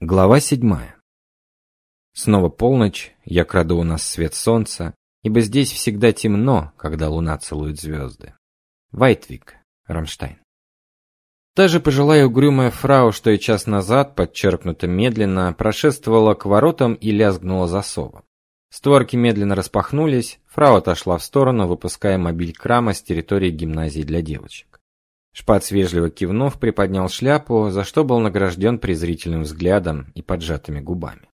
Глава седьмая. Снова полночь, я краду у нас свет солнца, ибо здесь всегда темно, когда луна целует звезды. Вайтвик, Рамштайн. Та же пожилая угрюмая фрау, что и час назад, подчеркнуто медленно, прошествовала к воротам и лязгнула засовом. Створки медленно распахнулись, фрау отошла в сторону, выпуская мобиль крама с территории гимназии для девочек. Шпац вежливо кивнув, приподнял шляпу, за что был награжден презрительным взглядом и поджатыми губами.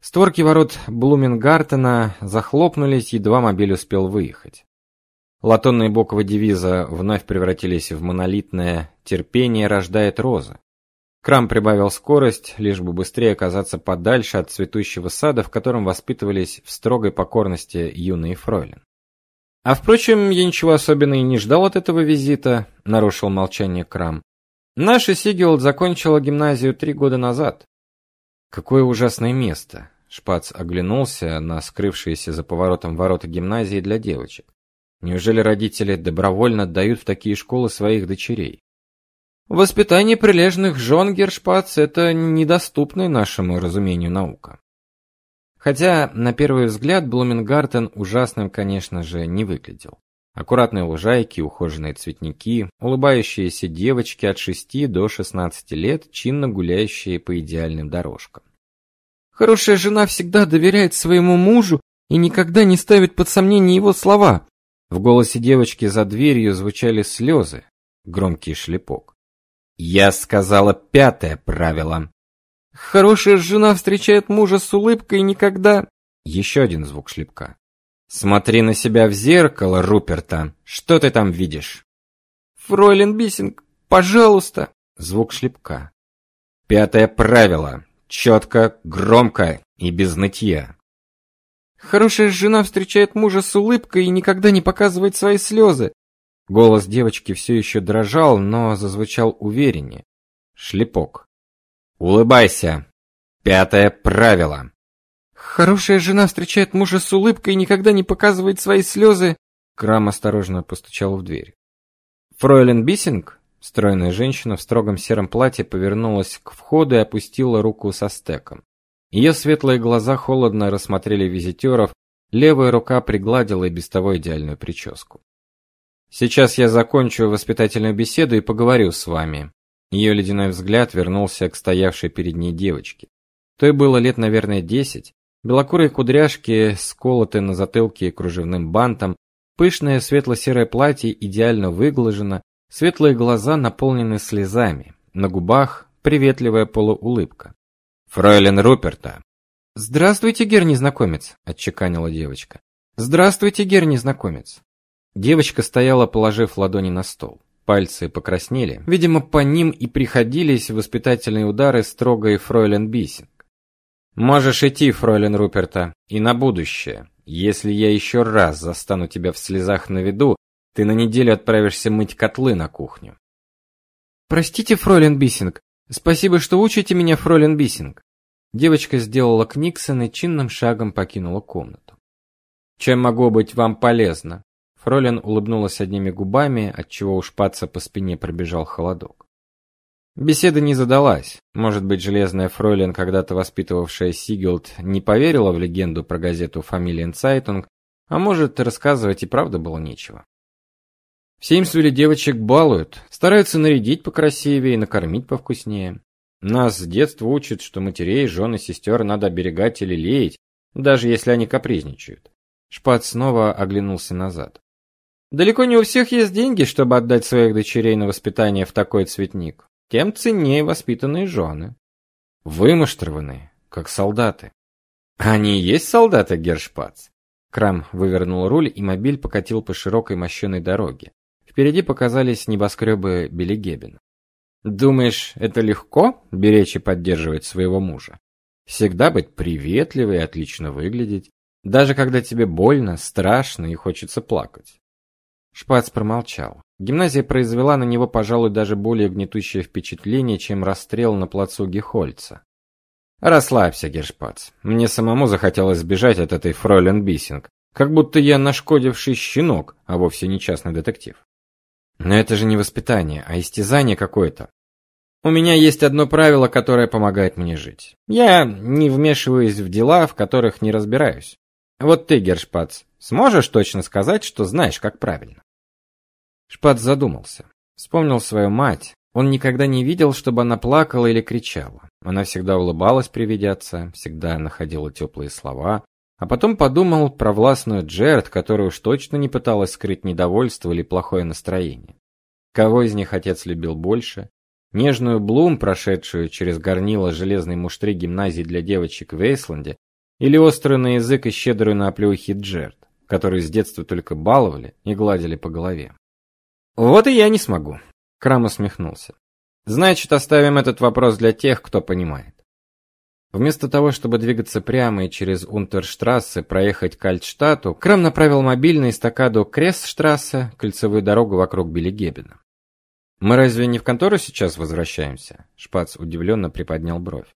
Створки ворот Блумингартена захлопнулись, едва мобиль успел выехать. Латунные буквы девиза вновь превратились в монолитное «Терпение рождает розы». Крам прибавил скорость, лишь бы быстрее оказаться подальше от цветущего сада, в котором воспитывались в строгой покорности юные фройлен. А впрочем, я ничего особенного и не ждал от этого визита, нарушил молчание Крам. Наша Сигелд закончила гимназию три года назад. Какое ужасное место. Шпац оглянулся на скрывшиеся за поворотом ворота гимназии для девочек. Неужели родители добровольно отдают в такие школы своих дочерей? Воспитание прилежных жен Гершпац это недоступная нашему разумению наука. Хотя, на первый взгляд, Блумингартен ужасным, конечно же, не выглядел. Аккуратные лужайки, ухоженные цветники, улыбающиеся девочки от 6 до 16 лет, чинно гуляющие по идеальным дорожкам. Хорошая жена всегда доверяет своему мужу и никогда не ставит под сомнение его слова. В голосе девочки за дверью звучали слезы, громкий шлепок. Я сказала пятое правило. Хорошая жена встречает мужа с улыбкой и никогда... Еще один звук шлепка. Смотри на себя в зеркало, Руперта. Что ты там видишь? Фройлен Бисинг, пожалуйста. Звук шлепка. Пятое правило. Четко, громко и без нытья. Хорошая жена встречает мужа с улыбкой и никогда не показывает свои слезы. Голос девочки все еще дрожал, но зазвучал увереннее. Шлепок. Улыбайся. Пятое правило. Хорошая жена встречает мужа с улыбкой и никогда не показывает свои слезы. Крам осторожно постучал в дверь. Фройлен Бисинг, стройная женщина в строгом сером платье, повернулась к входу и опустила руку со стеком. Ее светлые глаза холодно рассмотрели визитеров, левая рука пригладила и без того идеальную прическу. Сейчас я закончу воспитательную беседу и поговорю с вами. Ее ледяной взгляд вернулся к стоявшей перед ней девочке. Той было лет, наверное, десять. Белокурые кудряшки сколоты на затылке кружевным бантом, пышное светло-серое платье идеально выглажено, светлые глаза наполнены слезами, на губах приветливая полуулыбка. Фройлен Руперта. Здравствуйте, гер незнакомец, отчеканила девочка. Здравствуйте, герр незнакомец. Девочка стояла, положив ладони на стол. Пальцы покраснели. Видимо, по ним и приходились воспитательные удары строгой фройлен Бисинг. Можешь идти, фройлен Руперта, и на будущее. Если я еще раз застану тебя в слезах на виду, ты на неделю отправишься мыть котлы на кухню. Простите, фройлен Бисинг. Спасибо, что учите меня, фройлен Бисинг. Девочка сделала книксон и чинным шагом покинула комнату. Чем могу быть вам полезна? Фролин улыбнулась одними губами, отчего у шпаца по спине пробежал холодок. Беседа не задалась. Может быть, железная фройлен, когда-то воспитывавшая Сигелд, не поверила в легенду про газету Familien Zeitung, а может, рассказывать и правда было нечего. В Сеймсвилле девочек балуют, стараются нарядить покрасивее и накормить повкуснее. Нас с детства учат, что матерей, жен и сестер надо оберегать или лелеять, даже если они капризничают. Шпат снова оглянулся назад. Далеко не у всех есть деньги, чтобы отдать своих дочерей на воспитание в такой цветник. Тем ценнее воспитанные жены. Вымуштрованные, как солдаты. Они и есть солдаты, Гершпац. Крам вывернул руль, и мобиль покатил по широкой мощеной дороге. Впереди показались небоскребы Белигебена. Думаешь, это легко беречь и поддерживать своего мужа? Всегда быть приветливой и отлично выглядеть, даже когда тебе больно, страшно и хочется плакать. Шпац промолчал. Гимназия произвела на него, пожалуй, даже более гнетущее впечатление, чем расстрел на плацу Гехольца. Расслабься, Гершпац. Мне самому захотелось сбежать от этой фройлен Бисинг, как будто я нашкодивший щенок, а вовсе не частный детектив. Но это же не воспитание, а истязание какое-то. У меня есть одно правило, которое помогает мне жить. Я не вмешиваюсь в дела, в которых не разбираюсь. Вот ты, Гершпац, сможешь точно сказать, что знаешь, как правильно? Шпац задумался. Вспомнил свою мать. Он никогда не видел, чтобы она плакала или кричала. Она всегда улыбалась при виде отца, всегда находила теплые слова, а потом подумал про властную Джерд, которая уж точно не пыталась скрыть недовольство или плохое настроение. Кого из них отец любил больше? Нежную Блум, прошедшую через горнило железной муштри гимназии для девочек в Эйсланде, или острый на язык и щедрую на оплеухи Джерд, которую с детства только баловали и гладили по голове. Вот и я не смогу, Крам усмехнулся. Значит, оставим этот вопрос для тех, кто понимает. Вместо того, чтобы двигаться прямо и через Унтерштрассе проехать к Альтштадту, Крам направил мобильный эстакаду Крестштрассе, кольцевую дорогу вокруг Белегебена. Мы разве не в контору сейчас возвращаемся? Шпац удивленно приподнял бровь.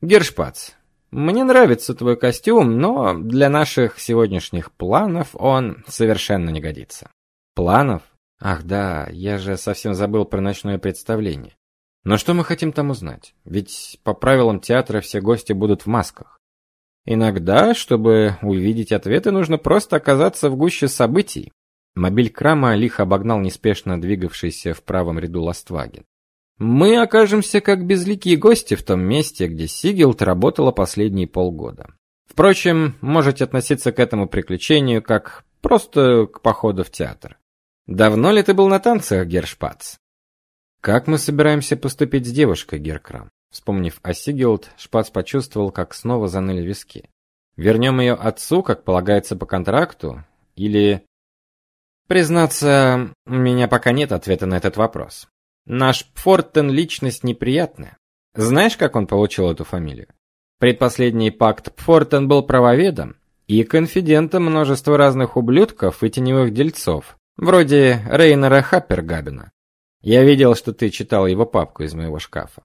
Гершпац, мне нравится твой костюм, но для наших сегодняшних планов он совершенно не годится. Планов? Ах да, я же совсем забыл про ночное представление. Но что мы хотим там узнать? Ведь по правилам театра все гости будут в масках. Иногда, чтобы увидеть ответы, нужно просто оказаться в гуще событий. Мобиль Крама лихо обогнал неспешно двигавшийся в правом ряду Ластваген. Мы окажемся как безликие гости в том месте, где Сигелд работала последние полгода. Впрочем, можете относиться к этому приключению как просто к походу в театр. Давно ли ты был на танцах, Гершпац? Как мы собираемся поступить с девушкой, Геркрам? Вспомнив о Сигелд, Шпац почувствовал, как снова заныли виски. Вернем ее отцу, как полагается по контракту, или Признаться, у меня пока нет ответа на этот вопрос. Наш Пфортен личность неприятная. Знаешь, как он получил эту фамилию? Предпоследний пакт Пфортен был правоведом и конфидентом множества разных ублюдков и теневых дельцов, вроде Рейнера Хаппергабена. Я видел, что ты читал его папку из моего шкафа.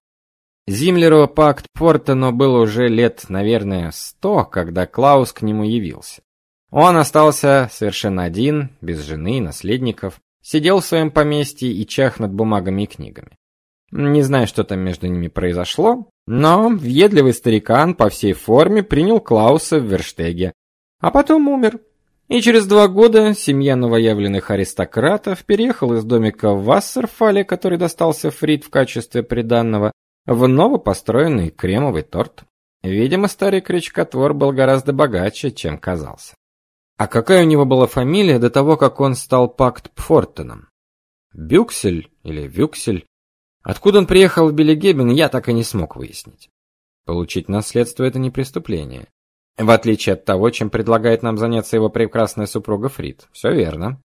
Зимлеру пакт Пфортену был уже лет, наверное, сто, когда Клаус к нему явился. Он остался совершенно один, без жены и наследников, Сидел в своем поместье и чах над бумагами и книгами. Не знаю, что там между ними произошло, но въедливый старикан по всей форме принял Клауса в Верштеге, а потом умер. И через два года семья новоявленных аристократов переехала из домика в Вассерфале, который достался Фрид в качестве приданного, в новопостроенный кремовый торт. Видимо, старый крючкотвор был гораздо богаче, чем казался. А какая у него была фамилия до того, как он стал Пакт Пфортеном? Бюксель или Вюксель? Откуда он приехал в Белегебен, я так и не смог выяснить. Получить наследство это не преступление. В отличие от того, чем предлагает нам заняться его прекрасная супруга Фрид. Все верно.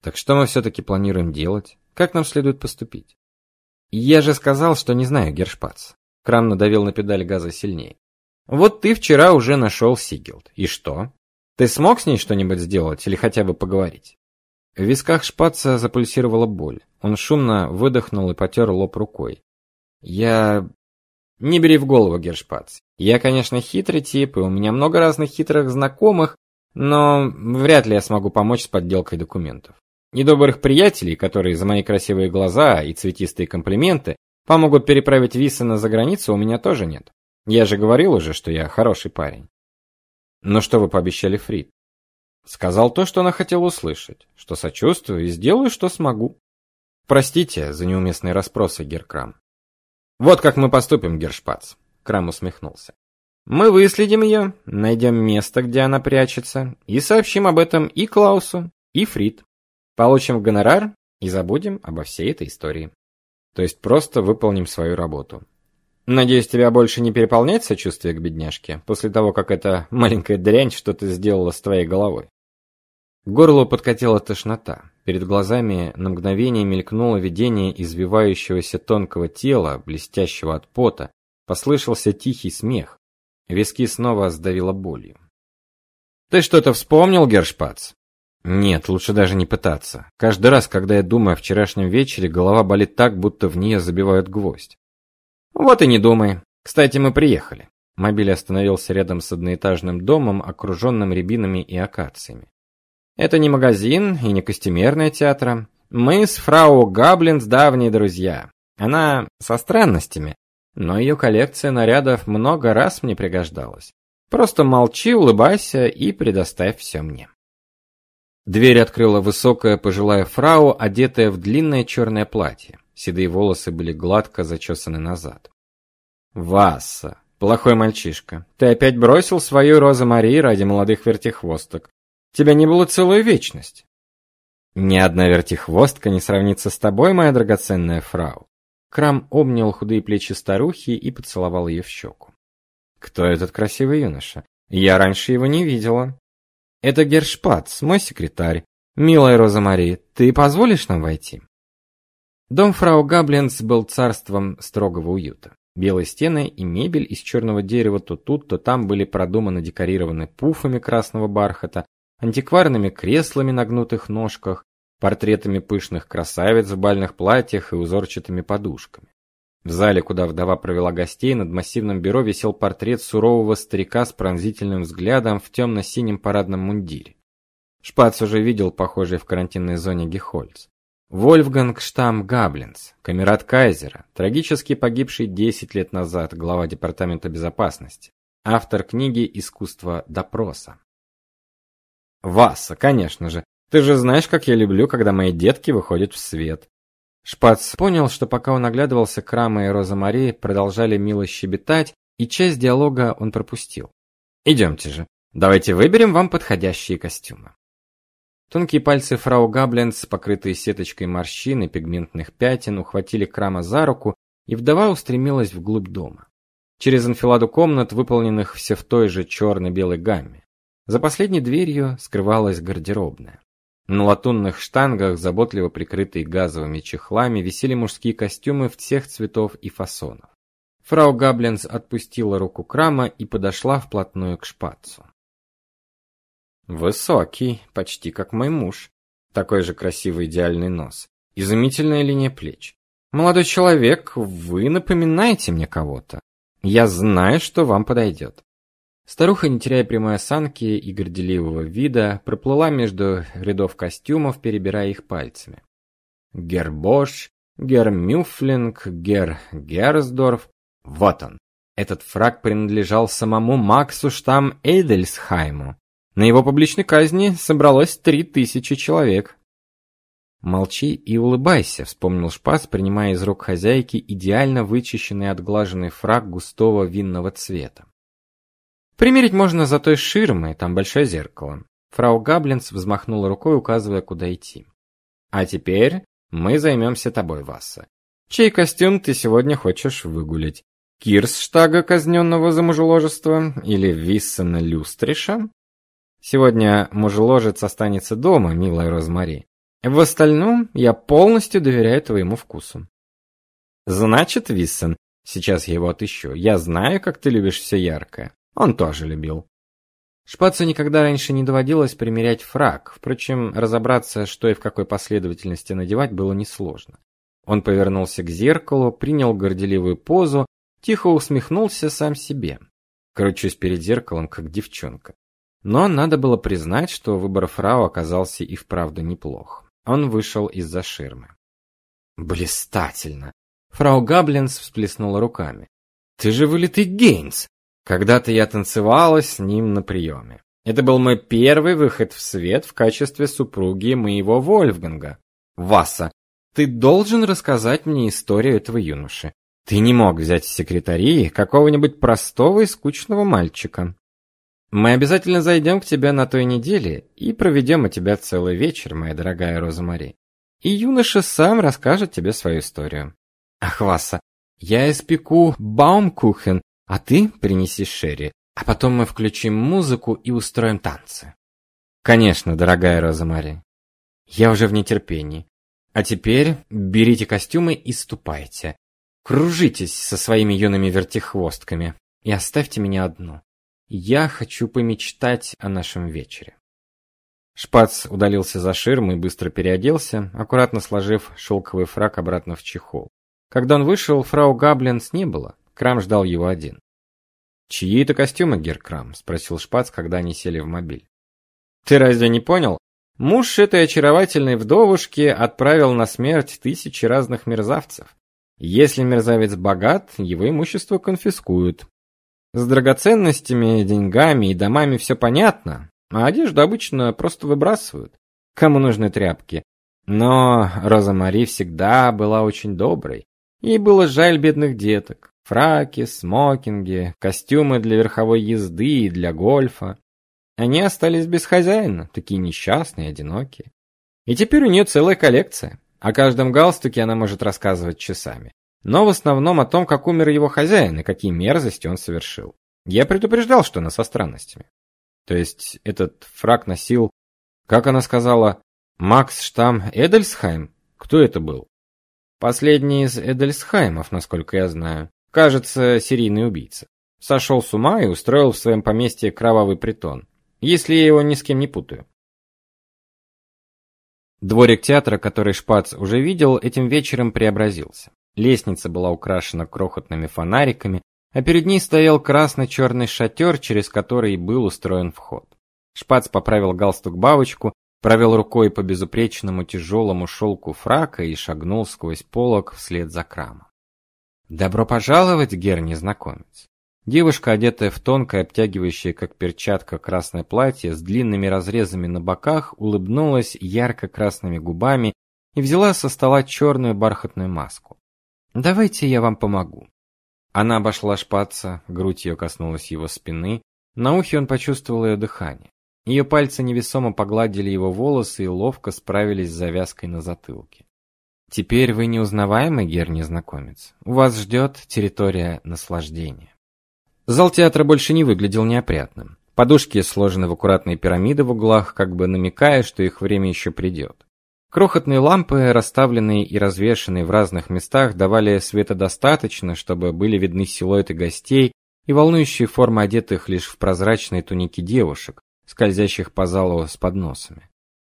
Так что мы все таки планируем делать? Как нам следует поступить? Я же сказал, что не знаю, Гершпац. Крам надавил на педаль газа сильнее. Вот ты вчера уже нашел Сигелд. И что? Ты смог с ней что-нибудь сделать или хотя бы поговорить? В висках шпаца запульсировала боль. Он шумно выдохнул и потер лоб рукой. Я не бери в голову, Гершпац. Я, конечно, хитрый тип, и у меня много разных хитрых знакомых, но вряд ли я смогу помочь с подделкой документов. И добрых приятелей, которые за мои красивые глаза и цветистые комплименты помогут переправить Виссена за границу, у меня тоже нет. Я же говорил уже, что я хороший парень. Но что вы пообещали Фрид? Сказал то, что она хотела услышать, что сочувствую и сделаю, что смогу. Простите за неуместные расспросы, Геркрам. Вот как мы поступим, Гершпац. Крам усмехнулся. Мы выследим ее, найдем место, где она прячется, и сообщим об этом и Клаусу, и Фрид. Получим гонорар и забудем обо всей этой истории. То есть просто выполним свою работу. Надеюсь, тебя больше не переполняет сочувствие к бедняжке после того, как эта маленькая дрянь что-то сделала с твоей головой. К горлу подкатила тошнота. Перед глазами на мгновение мелькнуло видение извивающегося тонкого тела, блестящего от пота. Послышался тихий смех. Виски снова сдавило болью. Ты что-то вспомнил, Гершпац? Нет, лучше даже не пытаться. Каждый раз, когда я думаю о вчерашнем вечере, голова болит так, будто в нее забивают гвоздь. Вот и не думай. Кстати, мы приехали. Мобиль остановился рядом с одноэтажным домом, окруженным рябинами и акациями. Это не магазин и не костюмерная театр. Мы с фрау Габлинс давние друзья. Она со странностями, но ее коллекция нарядов много раз мне пригождалась. Просто молчи, улыбайся и предоставь все мне. Дверь открыла высокая пожилая фрау, одетая в длинное черное платье. Седые волосы были гладко зачесаны назад. Васса, плохой мальчишка, ты опять бросил свою Роза Марии ради молодых вертихвосток. Тебя не было целую вечность. Ни одна вертихвостка не сравнится с тобой, моя драгоценная фрау. Крам обнял худые плечи старухи и поцеловал ее в щеку. Кто этот красивый юноша? Я раньше его не видела. Это Гершпац, мой секретарь. Милая Роза Мари, ты позволишь нам войти? Дом фрау Габлинс был царством строгого уюта. Белые стены и мебель из черного дерева то тут, то там были продуманы декорированы пуфами красного бархата, антикварными креслами на гнутых ножках, портретами пышных красавиц в бальных платьях и узорчатыми подушками. В зале, куда вдова провела гостей, над массивным бюро висел портрет сурового старика с пронзительным взглядом в темно синем парадном мундире. Шпац уже видел похожий в карантинной зоне Гехольц. Вольфганг Штам Габлинс, камерат Кайзера, трагически погибший 10 лет назад, глава департамента безопасности, автор книги Искусство допроса. Васа, конечно же. Ты же знаешь, как я люблю, когда мои детки выходят в свет. Шпац понял, что пока он оглядывался, Крама и Роза Мари продолжали мило щебетать, и часть диалога он пропустил. «Идемте же, давайте выберем вам подходящие костюмы. Тонкие пальцы фрау Габленс, покрытые сеточкой морщин и пигментных пятен, ухватили Крама за руку, и вдова устремилась вглубь дома. Через анфиладу комнат, выполненных все в той же черно белой гамме. За последней дверью скрывалась гардеробная. На латунных штангах, заботливо прикрытые газовыми чехлами, висели мужские костюмы всех цветов и фасонов. Фрау Габлинс отпустила руку Крама и подошла вплотную к шпацу. Высокий, почти как мой муж. Такой же красивый идеальный нос. Изумительная линия плеч. Молодой человек, вы напоминаете мне кого-то. Я знаю, что вам подойдет. Старуха, не теряя прямой осанки и горделивого вида, проплыла между рядов костюмов, перебирая их пальцами. Гер Бош, Гер Мюфлинг, Гер Герсдорф. Вот он. Этот фраг принадлежал самому Максу Штам Эйдельсхайму. На его публичной казни собралось три тысячи человек. Молчи и улыбайся, вспомнил Шпас, принимая из рук хозяйки идеально вычищенный отглаженный фраг густого винного цвета. Примерить можно за той ширмой, там большое зеркало. Фрау Габлинс взмахнула рукой, указывая, куда идти. А теперь мы займемся тобой, Васса. Чей костюм ты сегодня хочешь выгулять? Кирсштага, казненного за мужеложество, или Виссена Люстриша? Сегодня мужеложец останется дома, милая Розмари. В остальном я полностью доверяю твоему вкусу. Значит, Виссен, сейчас я его отыщу. Я знаю, как ты любишь все яркое. Он тоже любил. Шпацу никогда раньше не доводилось примерять фрак. Впрочем, разобраться, что и в какой последовательности надевать, было несложно. Он повернулся к зеркалу, принял горделивую позу, тихо усмехнулся сам себе. Кручусь перед зеркалом, как девчонка. Но надо было признать, что выбор фрау оказался и вправду неплох. Он вышел из-за ширмы. Блистательно. Фрау Габлинс всплеснула руками. Ты же вылитый Гейнс. Когда-то я танцевала с ним на приеме. Это был мой первый выход в свет в качестве супруги моего Вольфганга. Васа, ты должен рассказать мне историю этого юноши. Ты не мог взять в секретари какого-нибудь простого и скучного мальчика. Мы обязательно зайдем к тебе на той неделе и проведем у тебя целый вечер, моя дорогая Роза Мари. И юноша сам расскажет тебе свою историю. Ах, Васа, я испеку баумкухен а ты принеси Шерри, а потом мы включим музыку и устроим танцы. Конечно, дорогая Роза Мари. Я уже в нетерпении. А теперь берите костюмы и ступайте. Кружитесь со своими юными вертихвостками и оставьте меня одну. Я хочу помечтать о нашем вечере. Шпац удалился за ширму и быстро переоделся, аккуратно сложив шелковый фрак обратно в чехол. Когда он вышел, фрау Габлинс не было. Крам ждал его один. «Чьи это костюмы, Геркрам?» – спросил Шпац, когда они сели в мобиль. «Ты разве не понял? Муж этой очаровательной вдовушки отправил на смерть тысячи разных мерзавцев. Если мерзавец богат, его имущество конфискуют. С драгоценностями, деньгами и домами все понятно, а одежду обычно просто выбрасывают. Кому нужны тряпки? Но Роза Мари всегда была очень доброй. Ей было жаль бедных деток. Фраки, смокинги, костюмы для верховой езды и для гольфа. Они остались без хозяина, такие несчастные, одинокие. И теперь у нее целая коллекция. О каждом галстуке она может рассказывать часами. Но в основном о том, как умер его хозяин и какие мерзости он совершил. Я предупреждал, что она со странностями. То есть этот фрак носил, как она сказала, Макс Штам Эдельсхайм? Кто это был? Последний из Эдельсхаймов, насколько я знаю. Кажется, серийный убийца. Сошел с ума и устроил в своем поместье кровавый притон. Если я его ни с кем не путаю. Дворик театра, который Шпац уже видел, этим вечером преобразился. Лестница была украшена крохотными фонариками, а перед ней стоял красно-черный шатер, через который был устроен вход. Шпац поправил галстук-бабочку, провел рукой по безупречному тяжелому шелку фрака и шагнул сквозь полог вслед за крамом. Добро пожаловать, гер незнакомец. Девушка, одетая в тонкое, обтягивающее как перчатка красное платье с длинными разрезами на боках, улыбнулась ярко-красными губами и взяла со стола черную бархатную маску. Давайте я вам помогу. Она обошла шпаца, грудь ее коснулась его спины, на ухе он почувствовал ее дыхание. Ее пальцы невесомо погладили его волосы и ловко справились с завязкой на затылке. Теперь вы неузнаваемый, гер незнакомец. У вас ждет территория наслаждения. Зал театра больше не выглядел неопрятным. Подушки сложены в аккуратные пирамиды в углах, как бы намекая, что их время еще придет. Крохотные лампы, расставленные и развешанные в разных местах, давали света достаточно, чтобы были видны силуэты гостей и волнующие формы одетых лишь в прозрачные туники девушек, скользящих по залу с подносами.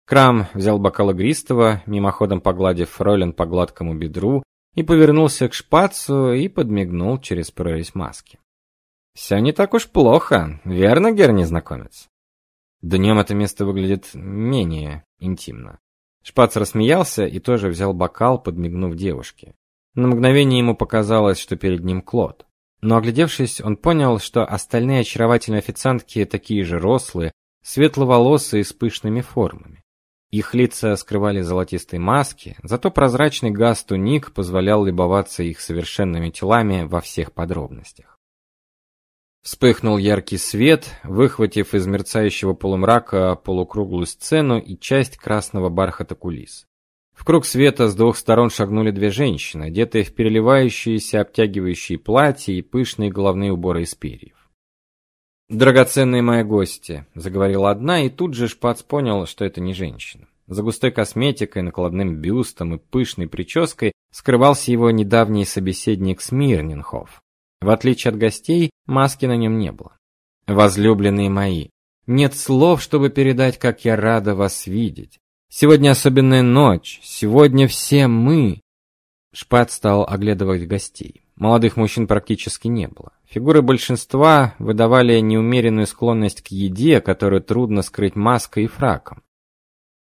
Крам взял бокал игристого, мимоходом погладив Ролин по гладкому бедру, и повернулся к шпацу и подмигнул через прорезь маски. Все не так уж плохо, верно, гер незнакомец? Днем это место выглядит менее интимно. Шпац рассмеялся и тоже взял бокал, подмигнув девушке. На мгновение ему показалось, что перед ним Клод. Но оглядевшись, он понял, что остальные очаровательные официантки такие же рослые, светловолосые с пышными формами. Их лица скрывали золотистые маски, зато прозрачный газ туник позволял любоваться их совершенными телами во всех подробностях. Вспыхнул яркий свет, выхватив из мерцающего полумрака полукруглую сцену и часть красного бархата кулис. В круг света с двух сторон шагнули две женщины, одетые в переливающиеся обтягивающие платья и пышные головные уборы из перьев. «Драгоценные мои гости», — заговорила одна, и тут же Шпац понял, что это не женщина. За густой косметикой, накладным бюстом и пышной прической скрывался его недавний собеседник Смирненхоф. В отличие от гостей, маски на нем не было. Возлюбленные мои, нет слов, чтобы передать, как я рада вас видеть. Сегодня особенная ночь, сегодня все мы. Шпат стал оглядывать гостей. Молодых мужчин практически не было. Фигуры большинства выдавали неумеренную склонность к еде, которую трудно скрыть маской и фраком.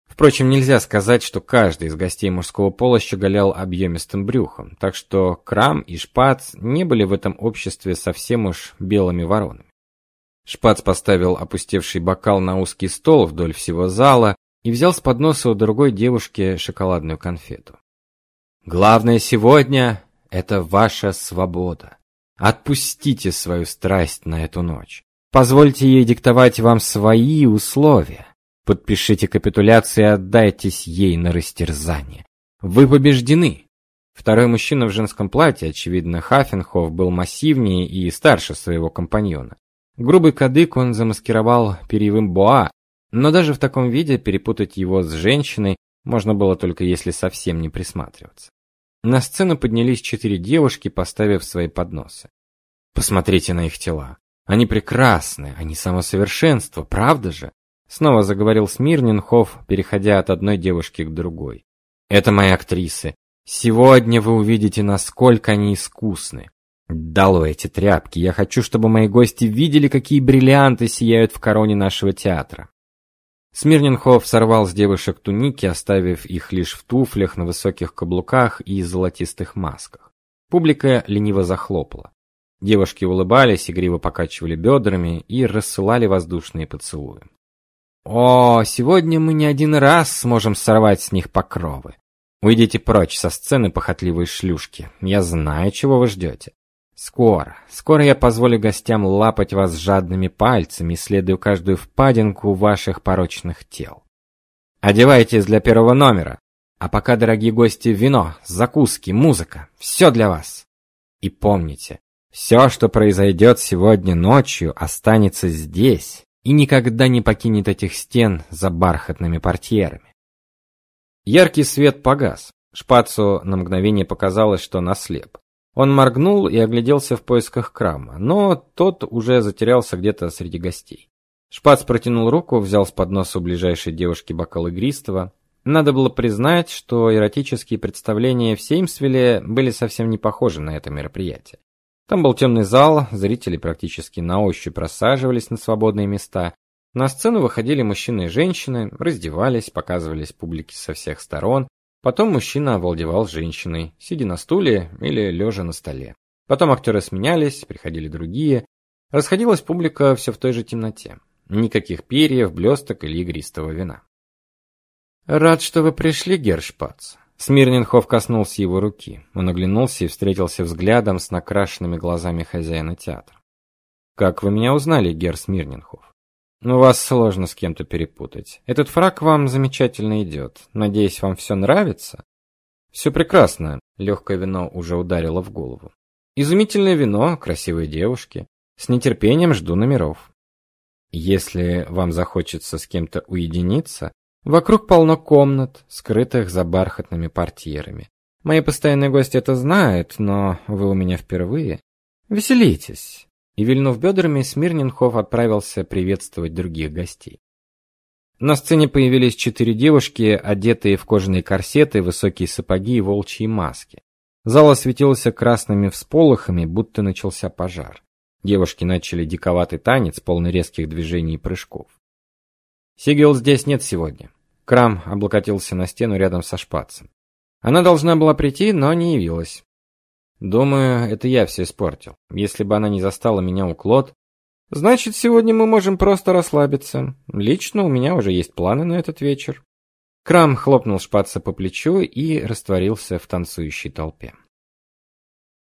Впрочем, нельзя сказать, что каждый из гостей мужского пола щеголял объемистым брюхом, так что Крам и Шпац не были в этом обществе совсем уж белыми воронами. Шпац поставил опустевший бокал на узкий стол вдоль всего зала и взял с подноса у другой девушки шоколадную конфету. Главное сегодня это ваша свобода. Отпустите свою страсть на эту ночь. Позвольте ей диктовать вам свои условия. Подпишите капитуляцию и отдайтесь ей на растерзание. Вы побеждены. Второй мужчина в женском платье, очевидно, Хафенхоф, был массивнее и старше своего компаньона. Грубый кадык он замаскировал перьевым боа, но даже в таком виде перепутать его с женщиной можно было только если совсем не присматриваться. На сцену поднялись четыре девушки, поставив свои подносы. Посмотрите на их тела. Они прекрасны, они самосовершенство, правда же? Снова заговорил Смирненхоф, переходя от одной девушки к другой. Это мои актрисы. Сегодня вы увидите, насколько они искусны. Дало эти тряпки. Я хочу, чтобы мои гости видели, какие бриллианты сияют в короне нашего театра. Смирненхоф сорвал с девушек туники, оставив их лишь в туфлях на высоких каблуках и золотистых масках. Публика лениво захлопала. Девушки улыбались, игриво покачивали бедрами и рассылали воздушные поцелуи. О, сегодня мы не один раз сможем сорвать с них покровы. Уйдите прочь со сцены, похотливые шлюшки. Я знаю, чего вы ждете. Скоро, скоро я позволю гостям лапать вас жадными пальцами, исследуя каждую впадинку ваших порочных тел. Одевайтесь для первого номера. А пока, дорогие гости, вино, закуски, музыка все для вас. И помните, все, что произойдет сегодня ночью, останется здесь и никогда не покинет этих стен за бархатными портьерами. Яркий свет погас. Шпацу на мгновение показалось, что он ослеп. Он моргнул и огляделся в поисках Крама, но тот уже затерялся где-то среди гостей. Шпац протянул руку, взял с подноса у ближайшей девушки бокал игристого. Надо было признать, что эротические представления в Сеймсвилле были совсем не похожи на это мероприятие. Там был темный зал, зрители практически на ощупь рассаживались на свободные места. На сцену выходили мужчины и женщины, раздевались, показывались публике со всех сторон. Потом мужчина овладевал женщиной, сидя на стуле или лежа на столе. Потом актеры сменялись, приходили другие. Расходилась публика все в той же темноте. Никаких перьев, блесток или игристого вина. Рад, что вы пришли, Гершпац. Смирненхов коснулся его руки. Он оглянулся и встретился взглядом с накрашенными глазами хозяина театра. Как вы меня узнали, Гер Смирненхов? Ну, вас сложно с кем-то перепутать. Этот фрак вам замечательно идет. Надеюсь, вам все нравится? Все прекрасно. Легкое вино уже ударило в голову. Изумительное вино, красивые девушки. С нетерпением жду номеров. Если вам захочется с кем-то уединиться, Вокруг полно комнат, скрытых за бархатными портьерами. Мои постоянные гости это знают, но вы у меня впервые. Веселитесь. И вильнув бедрами, Смирненхов отправился приветствовать других гостей. На сцене появились четыре девушки, одетые в кожаные корсеты, высокие сапоги и волчьи маски. Зал осветился красными всполохами, будто начался пожар. Девушки начали диковатый танец, полный резких движений и прыжков. Сигел здесь нет сегодня. Крам облокотился на стену рядом со шпацем. Она должна была прийти, но не явилась. Думаю, это я все испортил. Если бы она не застала меня у Клод, значит, сегодня мы можем просто расслабиться. Лично у меня уже есть планы на этот вечер. Крам хлопнул шпаца по плечу и растворился в танцующей толпе.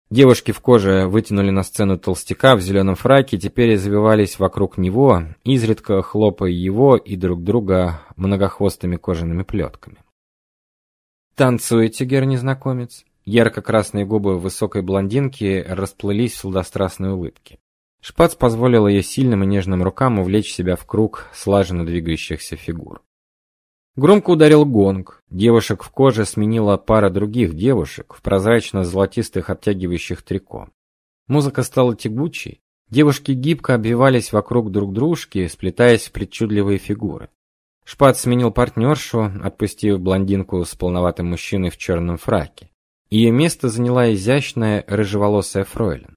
Девушки в коже вытянули на сцену толстяка в зеленом фраке, теперь завивались вокруг него, изредка хлопая его и друг друга многохвостыми кожаными плетками. «Танцуете, гер незнакомец?» Ярко-красные губы высокой блондинки расплылись в сладострастной улыбке. Шпац позволил ее сильным и нежным рукам увлечь себя в круг слаженно двигающихся фигур. Громко ударил гонг. Девушек в коже сменила пара других девушек в прозрачно-золотистых обтягивающих трико. Музыка стала тягучей. Девушки гибко обвивались вокруг друг дружки, сплетаясь в причудливые фигуры. Шпат сменил партнершу, отпустив блондинку с полноватым мужчиной в черном фраке. Ее место заняла изящная рыжеволосая фройлен.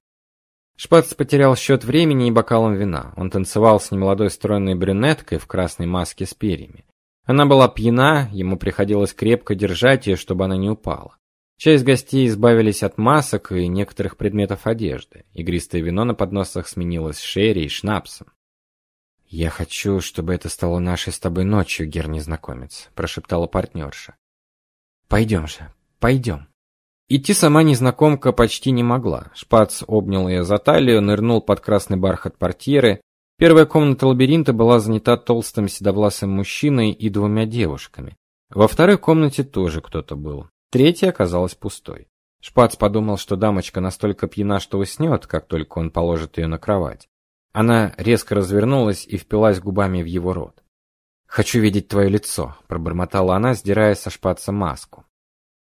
Шпац потерял счет времени и бокалом вина. Он танцевал с немолодой стройной брюнеткой в красной маске с перьями. Она была пьяна, ему приходилось крепко держать ее, чтобы она не упала. Часть гостей избавились от масок и некоторых предметов одежды. Игристое вино на подносах сменилось шерри и шнапсом. «Я хочу, чтобы это стало нашей с тобой ночью, гер незнакомец», – прошептала партнерша. «Пойдем же, пойдем». Идти сама незнакомка почти не могла. Шпац обнял ее за талию, нырнул под красный бархат портьеры Первая комната лабиринта была занята толстым седовласым мужчиной и двумя девушками. Во второй комнате тоже кто-то был. Третья оказалась пустой. Шпац подумал, что дамочка настолько пьяна, что уснет, как только он положит ее на кровать. Она резко развернулась и впилась губами в его рот. "Хочу видеть твое лицо", пробормотала она, сдирая со шпаца маску.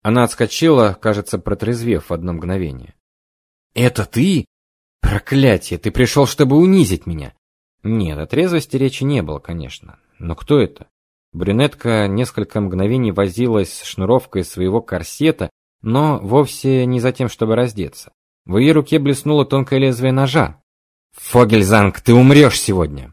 Она отскочила, кажется, протрезвев в одно мгновение. "Это ты? Проклятие, ты пришел, чтобы унизить меня. Нет, о трезвости речи не было, конечно. Но кто это? Брюнетка несколько мгновений возилась с шнуровкой своего корсета, но вовсе не за тем, чтобы раздеться. В ее руке блеснуло тонкое лезвие ножа. «Фогельзанг, ты умрешь сегодня!»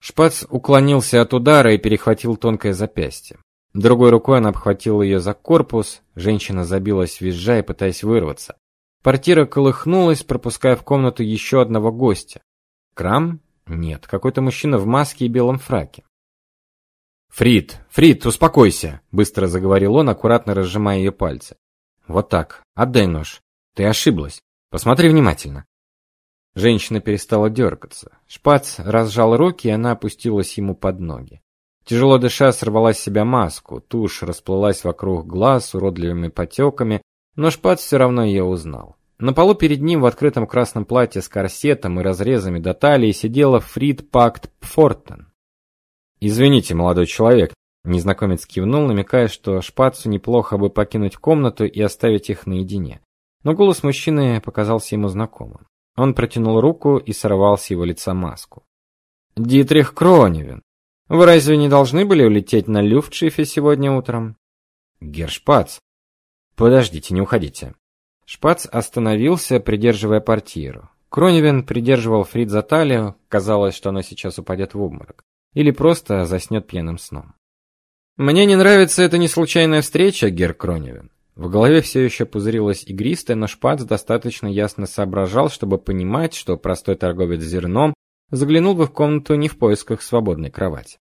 Шпац уклонился от удара и перехватил тонкое запястье. Другой рукой она обхватила ее за корпус, женщина забилась визжа и пытаясь вырваться. Портира колыхнулась, пропуская в комнату еще одного гостя. Крам? Нет, какой-то мужчина в маске и белом фраке. Фрид, Фрид, успокойся, быстро заговорил он, аккуратно разжимая ее пальцы. Вот так. Отдай нож. Ты ошиблась. Посмотри внимательно. Женщина перестала дергаться. Шпац разжал руки, и она опустилась ему под ноги. Тяжело дыша, сорвала с себя маску. Тушь расплылась вокруг глаз уродливыми потеками, но Шпац все равно ее узнал. На полу перед ним в открытом красном платье с корсетом и разрезами до талии сидела Фрид Пакт Пфортен. Извините, молодой человек, незнакомец кивнул, намекая, что Шпацу неплохо бы покинуть комнату и оставить их наедине. Но голос мужчины показался ему знакомым. Он протянул руку и сорвал с его лица маску. Дитрих Кроневин. Вы разве не должны были улететь на Люфтшифе сегодня утром? Гершпац. Подождите, не уходите. Шпац остановился, придерживая портьеру. Кроневин придерживал Фрид за талию, казалось, что она сейчас упадет в обморок или просто заснет пьяным сном. Мне не нравится эта неслучайная встреча, Гер Кроневин. В голове все еще пузырилась игристая, но Шпац достаточно ясно соображал, чтобы понимать, что простой торговец зерном заглянул бы в комнату не в поисках свободной кровати.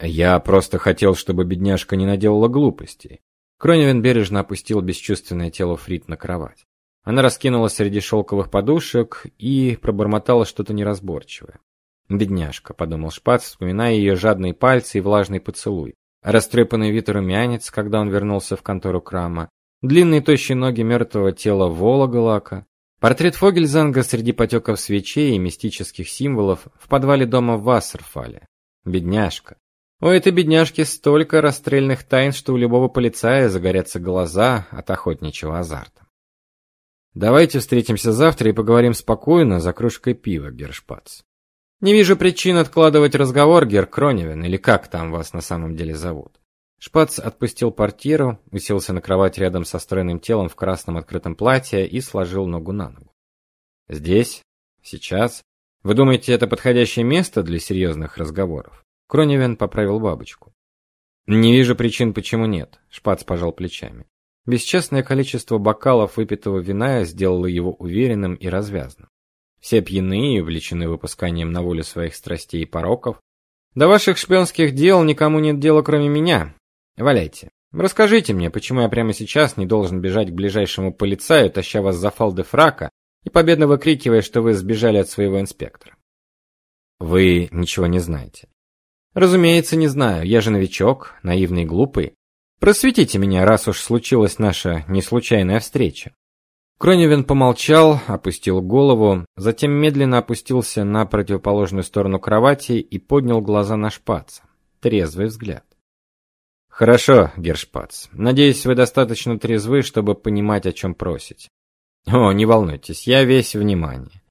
Я просто хотел, чтобы бедняжка не наделала глупостей. Кроневин бережно опустил бесчувственное тело Фрид на кровать. Она раскинулась среди шелковых подушек и пробормотала что-то неразборчивое. Бедняжка, подумал Шпац, вспоминая ее жадные пальцы и влажный поцелуй. Растрепанный вид румянец, когда он вернулся в контору Крама, длинные тощие ноги мертвого тела Вологолака, портрет Фогельзанга среди потеков свечей и мистических символов в подвале дома в Вассерфале. Бедняжка. У этой бедняжки столько расстрельных тайн, что у любого полицая загорятся глаза от охотничьего азарта. Давайте встретимся завтра и поговорим спокойно за кружкой пива, Гершпац. Не вижу причин откладывать разговор, Гер Кроневин, или как там вас на самом деле зовут. Шпац отпустил портьеру, уселся на кровать рядом со стройным телом в красном открытом платье и сложил ногу на ногу. Здесь, сейчас, вы думаете, это подходящее место для серьезных разговоров? Кроневин поправил бабочку. Не вижу причин, почему нет, Шпац пожал плечами. Бесчестное количество бокалов выпитого вина сделало его уверенным и развязным. Все пьяны и увлечены выпусканием на волю своих страстей и пороков. До ваших шпионских дел никому нет дела, кроме меня. Валяйте. Расскажите мне, почему я прямо сейчас не должен бежать к ближайшему полицаю, таща вас за фалды фрака и победно выкрикивая, что вы сбежали от своего инспектора. Вы ничего не знаете. Разумеется, не знаю. Я же новичок, наивный и глупый. Просветите меня, раз уж случилась наша неслучайная встреча. Кроневин помолчал, опустил голову, затем медленно опустился на противоположную сторону кровати и поднял глаза на Шпаца. Трезвый взгляд. Хорошо, Гершпац. Надеюсь, вы достаточно трезвы, чтобы понимать, о чем просить. О, не волнуйтесь, я весь внимание.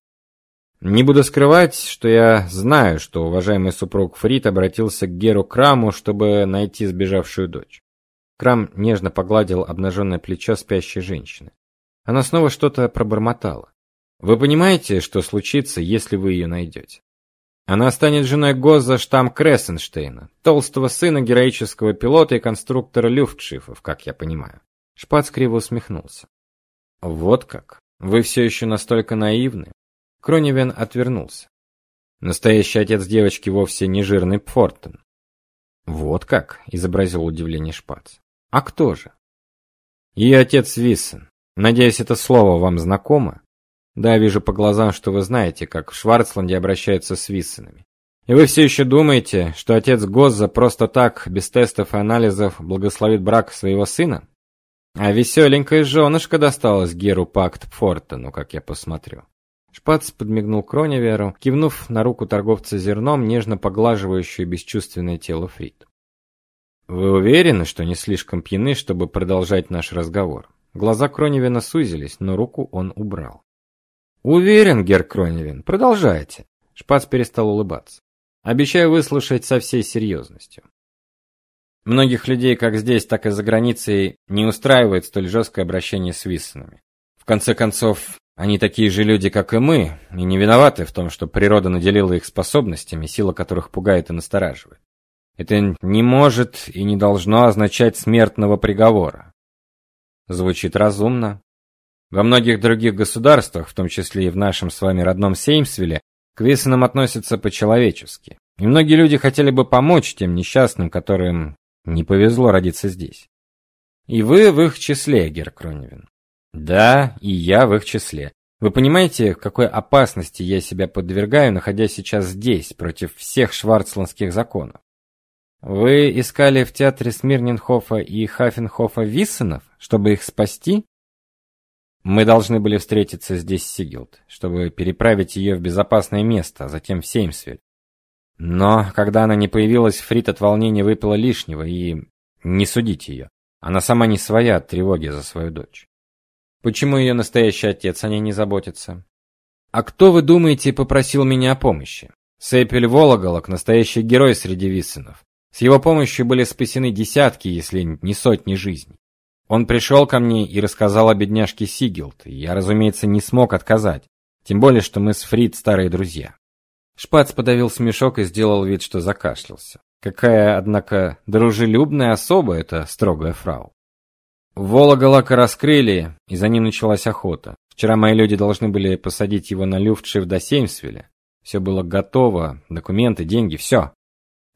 Не буду скрывать, что я знаю, что уважаемый супруг Фрид обратился к Геру Краму, чтобы найти сбежавшую дочь. Крам нежно погладил обнаженное плечо спящей женщины. Она снова что-то пробормотала. Вы понимаете, что случится, если вы ее найдете? Она станет женой Гоза Штам Крессенштейна, толстого сына героического пилота и конструктора Люфтшифов, как я понимаю. Шпац криво усмехнулся. Вот как. Вы все еще настолько наивны. Кроневен отвернулся. Настоящий отец девочки вовсе не жирный Пфортон. Вот как, изобразил удивление Шпац. А кто же? Ее отец Виссен. Надеюсь, это слово вам знакомо? Да, вижу по глазам, что вы знаете, как в Шварцланде обращаются с Виссенами. И вы все еще думаете, что отец Гозза просто так, без тестов и анализов, благословит брак своего сына? А веселенькая женушка досталась Геру Пакт Фортону, как я посмотрю. Шпац подмигнул Кроневеру, кивнув на руку торговца зерном, нежно поглаживающую бесчувственное тело Фрид. Вы уверены, что не слишком пьяны, чтобы продолжать наш разговор? Глаза Кроневина сузились, но руку он убрал. Уверен, Гер Кроневин, продолжайте. Шпац перестал улыбаться. Обещаю выслушать со всей серьезностью. Многих людей, как здесь, так и за границей, не устраивает столь жесткое обращение с Виссенами. В конце концов, они такие же люди, как и мы, и не виноваты в том, что природа наделила их способностями, сила которых пугает и настораживает. Это не может и не должно означать смертного приговора. Звучит разумно. Во многих других государствах, в том числе и в нашем с вами родном Сеймсвилле, к Виссенам относятся по-человечески. И многие люди хотели бы помочь тем несчастным, которым не повезло родиться здесь. И вы в их числе, Гер Кроневин. Да, и я в их числе. Вы понимаете, какой опасности я себя подвергаю, находясь сейчас здесь, против всех шварцландских законов? Вы искали в театре Смирненхофа и Хафенхофа Виссенов, чтобы их спасти? Мы должны были встретиться здесь с Сигилд, чтобы переправить ее в безопасное место, а затем в Сеймсвиль. Но когда она не появилась, Фрид от волнения выпила лишнего и не судите ее. Она сама не своя от тревоги за свою дочь. Почему ее настоящий отец о ней не заботится? А кто, вы думаете, попросил меня о помощи? Сепель Вологолок настоящий герой среди виссенов. С его помощью были спасены десятки, если не сотни жизней. Он пришел ко мне и рассказал о бедняжке Сигилд, я, разумеется, не смог отказать. Тем более, что мы с Фрид старые друзья. Шпац подавил смешок и сделал вид, что закашлялся. Какая, однако, дружелюбная особа эта строгая фрау. Вологолака раскрыли, и за ним началась охота. Вчера мои люди должны были посадить его на люфтшифт до Сеймсвилля. Все было готово, документы, деньги, все.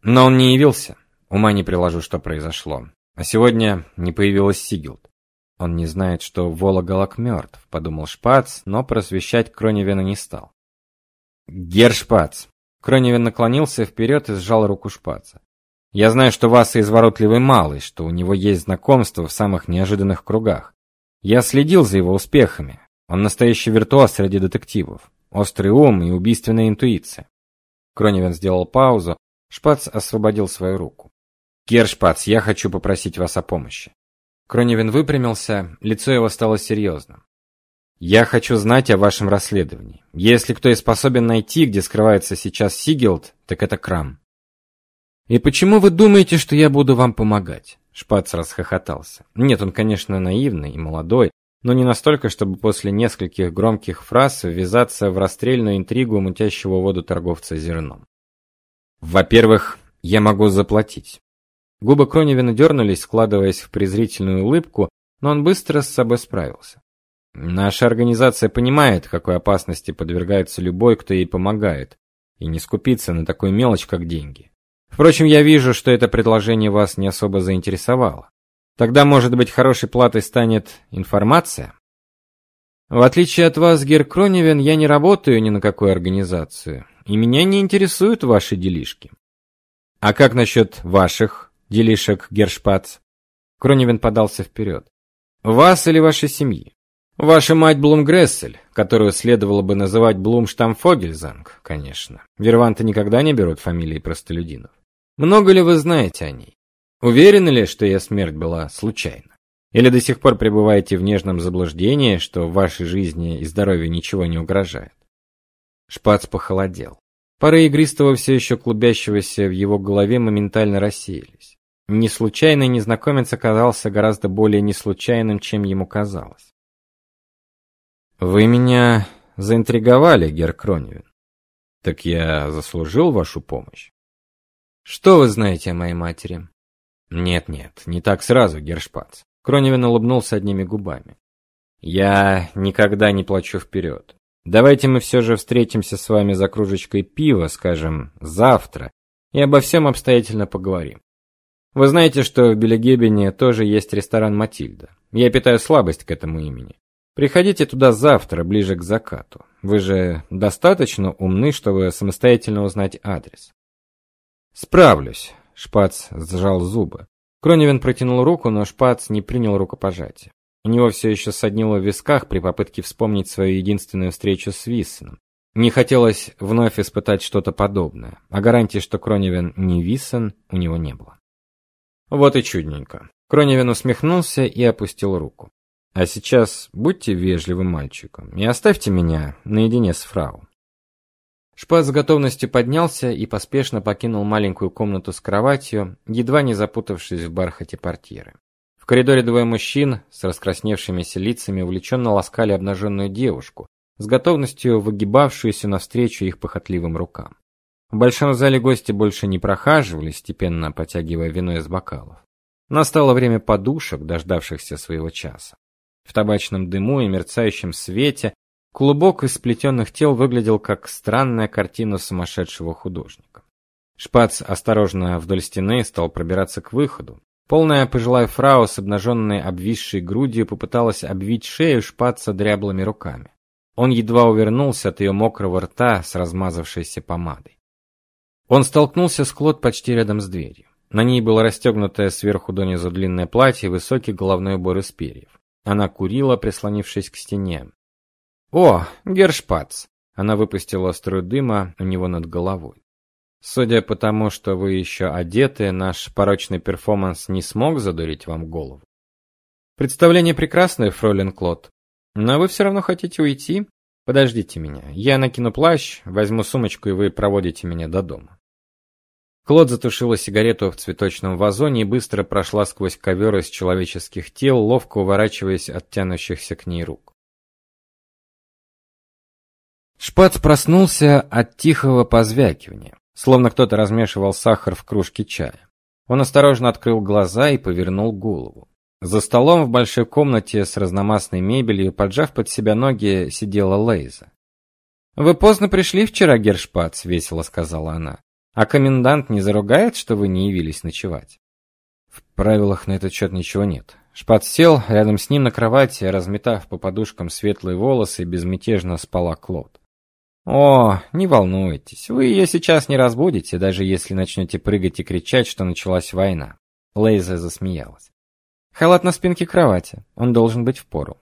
Но он не явился. Ума не приложу, что произошло. А сегодня не появилась Сигилд. Он не знает, что Вологолак мертв, подумал Шпац, но просвещать Кроневена не стал. Гер Шпац. Кроневен наклонился вперед и сжал руку Шпаца. Я знаю, что Васа изворотливый малый, что у него есть знакомства в самых неожиданных кругах. Я следил за его успехами. Он настоящий виртуоз среди детективов. Острый ум и убийственная интуиция. Кроневен сделал паузу. Шпац освободил свою руку. Гершпац, я хочу попросить вас о помощи. Кроневин выпрямился, лицо его стало серьезным. Я хочу знать о вашем расследовании. Если кто и способен найти, где скрывается сейчас Сигилд, так это Крам. И почему вы думаете, что я буду вам помогать? Шпац расхохотался. Нет, он, конечно, наивный и молодой, но не настолько, чтобы после нескольких громких фраз ввязаться в расстрельную интригу мутящего воду торговца зерном. Во-первых, я могу заплатить. Губы Кроневина дернулись, складываясь в презрительную улыбку, но он быстро с собой справился. Наша организация понимает, какой опасности подвергается любой, кто ей помогает, и не скупится на такую мелочь, как деньги. Впрочем, я вижу, что это предложение вас не особо заинтересовало. Тогда, может быть, хорошей платой станет информация? В отличие от вас, Гер Кроневен, я не работаю ни на какую организацию, и меня не интересуют ваши делишки. А как насчет ваших делишек Гершпац. Кроневин подался вперед. Вас или вашей семьи? Ваша мать Блумгрессель, которую следовало бы называть Блумштамфогельзанг, конечно. Верванты никогда не берут фамилии простолюдинов. Много ли вы знаете о ней? Уверены ли, что ее смерть была случайна? Или до сих пор пребываете в нежном заблуждении, что в вашей жизни и здоровью ничего не угрожает? Шпац похолодел. Пары игристого все еще клубящегося в его голове моментально рассеялись. Неслучайный незнакомец оказался гораздо более неслучайным, чем ему казалось. Вы меня заинтриговали, Гер Кроневин. Так я заслужил вашу помощь. Что вы знаете о моей матери? Нет, нет, не так сразу, Гершпац. Кроневин улыбнулся одними губами. Я никогда не плачу вперед. Давайте мы все же встретимся с вами за кружечкой пива, скажем, завтра, и обо всем обстоятельно поговорим. Вы знаете, что в Белегебене тоже есть ресторан Матильда. Я питаю слабость к этому имени. Приходите туда завтра, ближе к закату. Вы же достаточно умны, чтобы самостоятельно узнать адрес. Справлюсь. Шпац сжал зубы. Кроневин протянул руку, но Шпац не принял рукопожатия. У него все еще соднило в висках при попытке вспомнить свою единственную встречу с Виссеном. Не хотелось вновь испытать что-то подобное, а гарантии, что Кроневин не Виссен, у него не было. Вот и чудненько. Кроневин усмехнулся и опустил руку. А сейчас будьте вежливым мальчиком и оставьте меня наедине с фрау. Шпац с готовностью поднялся и поспешно покинул маленькую комнату с кроватью, едва не запутавшись в бархате портьеры. В коридоре двое мужчин с раскрасневшимися лицами увлеченно ласкали обнаженную девушку, с готовностью выгибавшуюся навстречу их похотливым рукам. В большом зале гости больше не прохаживали, степенно потягивая вино из бокалов. Настало время подушек, дождавшихся своего часа. В табачном дыму и мерцающем свете клубок из сплетенных тел выглядел как странная картина сумасшедшего художника. Шпац осторожно вдоль стены стал пробираться к выходу. Полная пожилая фрау с обнаженной обвисшей грудью попыталась обвить шею Шпаца дряблыми руками. Он едва увернулся от ее мокрого рта с размазавшейся помадой. Он столкнулся с Клод почти рядом с дверью. На ней было расстегнутое сверху донизу длинное платье и высокий головной убор из перьев. Она курила, прислонившись к стене. «О, Гершпац!» Она выпустила струю дыма у него над головой. Судя по тому, что вы еще одеты, наш порочный перформанс не смог задурить вам голову. Представление прекрасное, фройлен Клод. Но вы все равно хотите уйти? Подождите меня. Я накину плащ, возьму сумочку, и вы проводите меня до дома. Клод затушила сигарету в цветочном вазоне и быстро прошла сквозь ковер из человеческих тел, ловко уворачиваясь от тянущихся к ней рук. Шпац проснулся от тихого позвякивания словно кто-то размешивал сахар в кружке чая. Он осторожно открыл глаза и повернул голову. За столом в большой комнате с разномастной мебелью, поджав под себя ноги, сидела Лейза. «Вы поздно пришли вчера, Гершпац», — весело сказала она. «А комендант не заругает, что вы не явились ночевать?» В правилах на этот счет ничего нет. Шпац сел рядом с ним на кровати, разметав по подушкам светлые волосы, безмятежно спала Клод. О, не волнуйтесь, вы ее сейчас не разбудите, даже если начнете прыгать и кричать, что началась война. Лейза засмеялась. Халат на спинке кровати. Он должен быть в пору.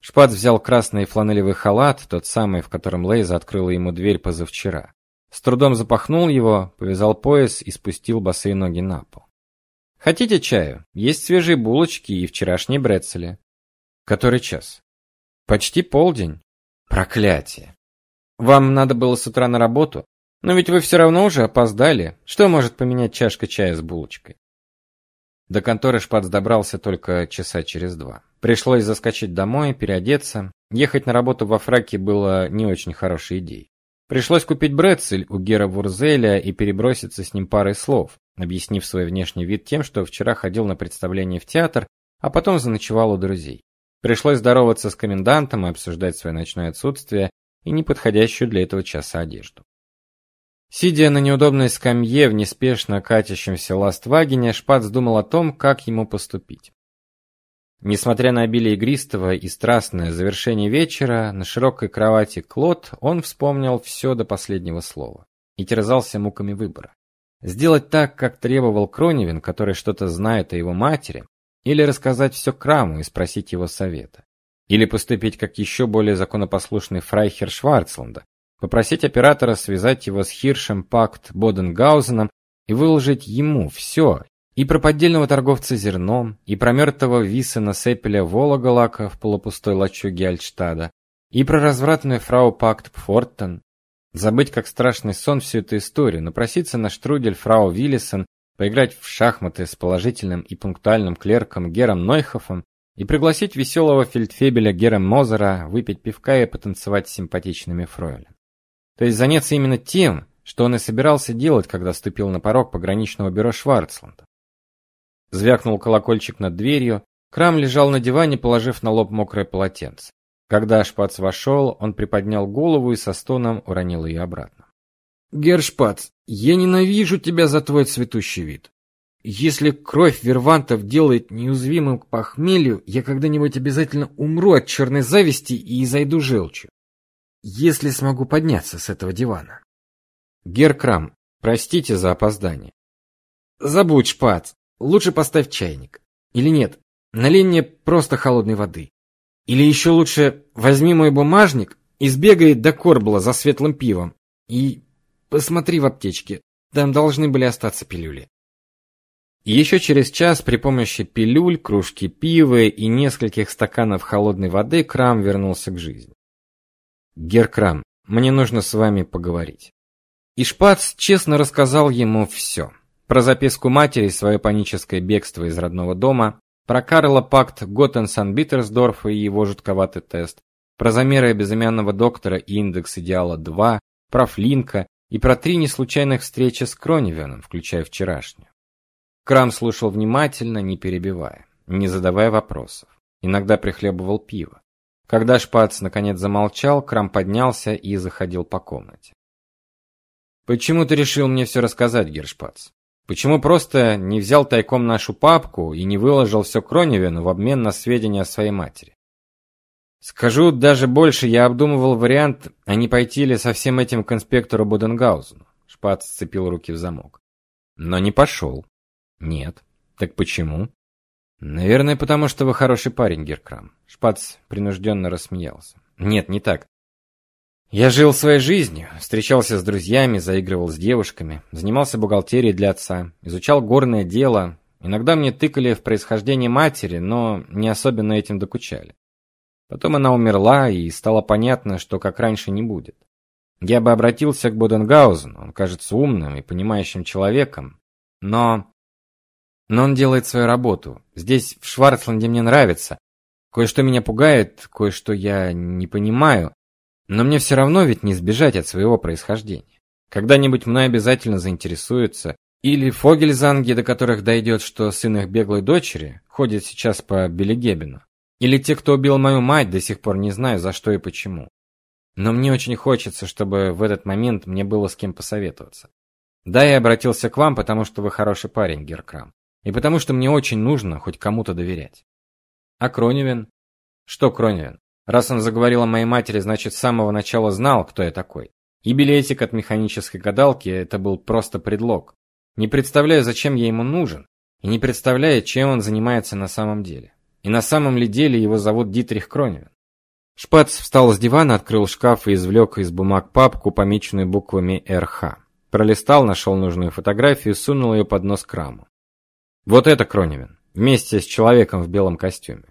Шпац взял красный фланелевый халат, тот самый, в котором Лейза открыла ему дверь позавчера. С трудом запахнул его, повязал пояс и спустил босые ноги на пол. Хотите чаю? Есть свежие булочки и вчерашние брецели. Который час? Почти полдень. Проклятие. Вам надо было с утра на работу, но ведь вы все равно уже опоздали. Что может поменять чашка чая с булочкой? До конторы Шпац добрался только часа через два. Пришлось заскочить домой, переодеться. Ехать на работу во фраке было не очень хорошей идеей. Пришлось купить брецель у Гера Вурзеля и переброситься с ним парой слов, объяснив свой внешний вид тем, что вчера ходил на представление в театр, а потом заночевал у друзей. Пришлось здороваться с комендантом и обсуждать свое ночное отсутствие, и неподходящую для этого часа одежду. Сидя на неудобной скамье в неспешно катящемся ластвагене, Шпац думал о том, как ему поступить. Несмотря на обилие игристого и страстное завершение вечера, на широкой кровати Клод он вспомнил все до последнего слова и терзался муками выбора. Сделать так, как требовал Кроневин, который что-то знает о его матери, или рассказать все Краму и спросить его совета. Или поступить как еще более законопослушный фрайхер Шварцланда, попросить оператора связать его с Хиршем Пакт Боденгаузеном и выложить ему все, и про поддельного торговца зерном, и про мертвого Висена Сепеля Вологалака в полупустой лачуге Альтштада, и про развратную фрау Пакт Пфортен. Забыть как страшный сон всю эту историю, напроситься на штрудель фрау Виллисон, поиграть в шахматы с положительным и пунктуальным клерком Гером Нойхофом и пригласить веселого фельдфебеля Гера Мозера выпить пивка и потанцевать с симпатичными фройлен. То есть заняться именно тем, что он и собирался делать, когда ступил на порог пограничного бюро Шварцланда. Звякнул колокольчик над дверью, Крам лежал на диване, положив на лоб мокрое полотенце. Когда Шпац вошел, он приподнял голову и со стоном уронил ее обратно. Гершпац, я ненавижу тебя за твой цветущий вид. Если кровь вервантов делает неуязвимым к похмелью, я когда-нибудь обязательно умру от черной зависти и изойду желчью. Если смогу подняться с этого дивана. Геркрам, простите за опоздание. Забудь, шпац. Лучше поставь чайник. Или нет, налей мне просто холодной воды. Или еще лучше возьми мой бумажник и сбегай до Корбла за светлым пивом. И посмотри в аптечке, там должны были остаться пилюли. Еще через час при помощи пилюль, кружки пива и нескольких стаканов холодной воды Крам вернулся к жизни. Герр Крам, мне нужно с вами поговорить. И Шпац честно рассказал ему все. Про записку матери, свое паническое бегство из родного дома, про Карла Пакт Готтен-Сан-Биттерсдорфа и его жутковатый тест, про замеры безымянного доктора и индекс идеала 2, про Флинка и про три неслучайных встречи с Кроневеном, включая вчерашнюю. Крам слушал внимательно, не перебивая, не задавая вопросов. иногда прихлебывал пиво. Когда Шпац наконец замолчал, Крам поднялся и заходил по комнате. Почему ты решил мне все рассказать, Гершпац? Почему просто не взял тайком нашу папку и не выложил все Кроневину в обмен на сведения о своей матери? Скажу даже больше, я обдумывал вариант, а не пойти ли со всем этим к инспектору Буденгаузену. Шпац сцепил руки в замок. Но не пошел. Нет. Так почему? Наверное, потому что вы хороший парень, Геркрам. Шпац принужденно рассмеялся. Нет, не так. Я жил своей жизнью, встречался с друзьями, заигрывал с девушками, занимался бухгалтерией для отца, изучал горное дело. Иногда мне тыкали в происхождение матери, но не особенно этим докучали. Потом она умерла, и стало понятно, что как раньше не будет. Я бы обратился к Боденгаузену, он кажется умным и понимающим человеком, но но он делает свою работу. Здесь в Шварцланде мне нравится. Кое-что меня пугает, кое-что я не понимаю, но мне все равно ведь не сбежать от своего происхождения. Когда-нибудь мной обязательно заинтересуются или Фогельзанги, до которых дойдет, что сын их беглой дочери ходит сейчас по Белегебену, или те, кто убил мою мать, до сих пор не знаю, за что и почему. Но мне очень хочется, чтобы в этот момент мне было с кем посоветоваться. Да, я обратился к вам, потому что вы хороший парень, Геркрам, и потому что мне очень нужно хоть кому-то доверять. А Кроневин? Что Кроневин? Раз он заговорил о моей матери, значит, с самого начала знал, кто я такой. И билетик от механической гадалки это был просто предлог. Не представляю, зачем я ему нужен, и не представляю, чем он занимается на самом деле. И на самом ли деле его зовут Дитрих Кроневин? Шпац встал с дивана, открыл шкаф и извлек из бумаг папку, помеченную буквами РХ. Пролистал, нашел нужную фотографию сунул ее под нос Краму. Вот это Кроневин, вместе с человеком в белом костюме.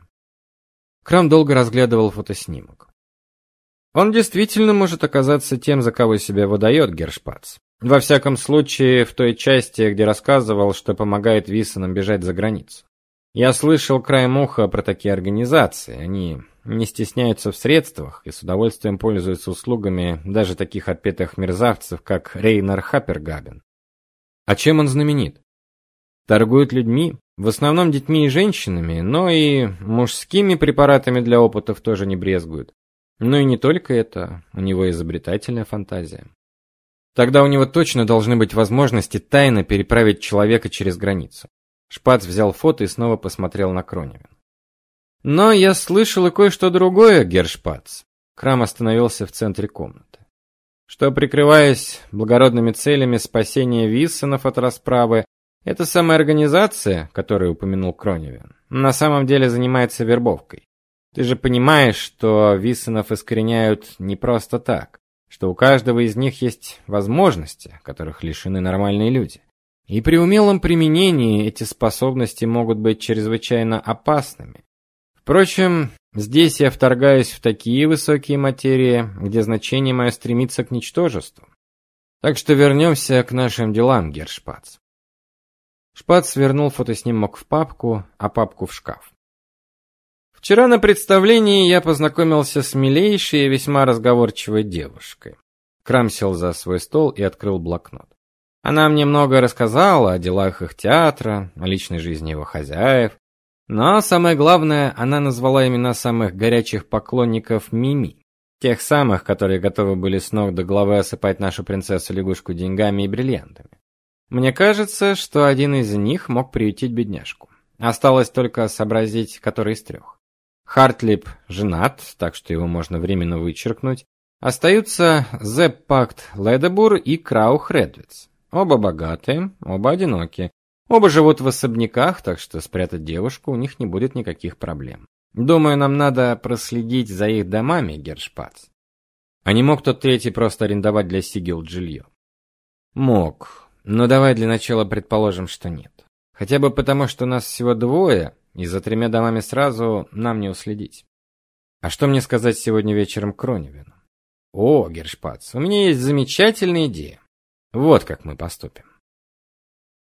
Крам долго разглядывал фотоснимок. Он действительно может оказаться тем, за кого себя выдает Гершпац. Во всяком случае, в той части, где рассказывал, что помогает Виссенам бежать за границу. Я слышал краем уха про такие организации. Они не стесняются в средствах и с удовольствием пользуются услугами даже таких отпетых мерзавцев, как Рейнер Хаппергабен. А чем он знаменит? Торгует людьми, в основном детьми и женщинами, но и мужскими препаратами для опытов тоже не брезгуют. Ну и не только это, у него изобретательная фантазия. Тогда у него точно должны быть возможности тайно переправить человека через границу. Шпац взял фото и снова посмотрел на Кроневин. Но я слышал и кое-что другое, Гершпац. Крам остановился в центре комнаты. Что, прикрываясь благородными целями спасения Виссенов от расправы, эта самая организация, которую упомянул Кроневин, на самом деле занимается вербовкой. Ты же понимаешь, что Виссенов искореняют не просто так, что у каждого из них есть возможности, которых лишены нормальные люди. И при умелом применении эти способности могут быть чрезвычайно опасными. Впрочем, здесь я вторгаюсь в такие высокие материи, где значение мое стремится к ничтожеству. Так что вернемся к нашим делам, Гершпац. Шпац вернул фотоснимок в папку, а папку в шкаф. Вчера на представлении я познакомился с милейшей и весьма разговорчивой девушкой. Крам сел за свой стол и открыл блокнот. Она мне много рассказала о делах их театра, о личной жизни его хозяев, но самое главное, она назвала имена самых горячих поклонников Мими, тех самых, которые готовы были с ног до головы осыпать нашу принцессу-лягушку деньгами и бриллиантами. Мне кажется, что один из них мог приютить бедняжку. Осталось только сообразить, который из трех. Хартлип женат, так что его можно временно вычеркнуть. Остаются Зеппакт Ледебур и Крау Хредвиц. Оба богатые, оба одинокие. Оба живут в особняках, так что спрятать девушку у них не будет никаких проблем. Думаю, нам надо проследить за их домами, Гершпац. А не мог тот третий просто арендовать для Сигил жилье? Мог. Но давай для начала предположим, что нет. Хотя бы потому, что нас всего двое, и за тремя домами сразу нам не уследить. А что мне сказать сегодня вечером Кроневину? О, Гершпац, у меня есть замечательная идея. Вот как мы поступим.